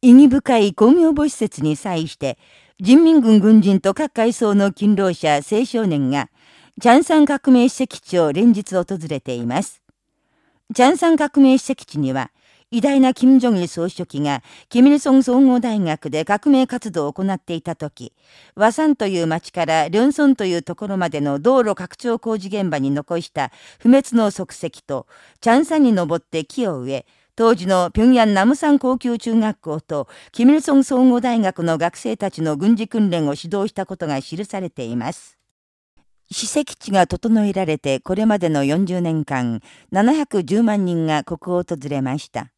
意義深い工業母施設に際して、人民軍軍人と各階層の勤労者、青少年が、チャンサン革命史跡地を連日訪れています。チャンサン革命史跡地には、偉大な金正日総書記が、キミルソン総合大学で革命活動を行っていた時、和山という町からリョンソンというところまでの道路拡張工事現場に残した不滅の足跡と、チャンサンに登って木を植え、当時の平壌ナムサン高級中学校と、キミルソン総合大学の学生たちの軍事訓練を指導したことが記されています。史跡地が整えられてこれまでの40年間、710万人がここを訪れました。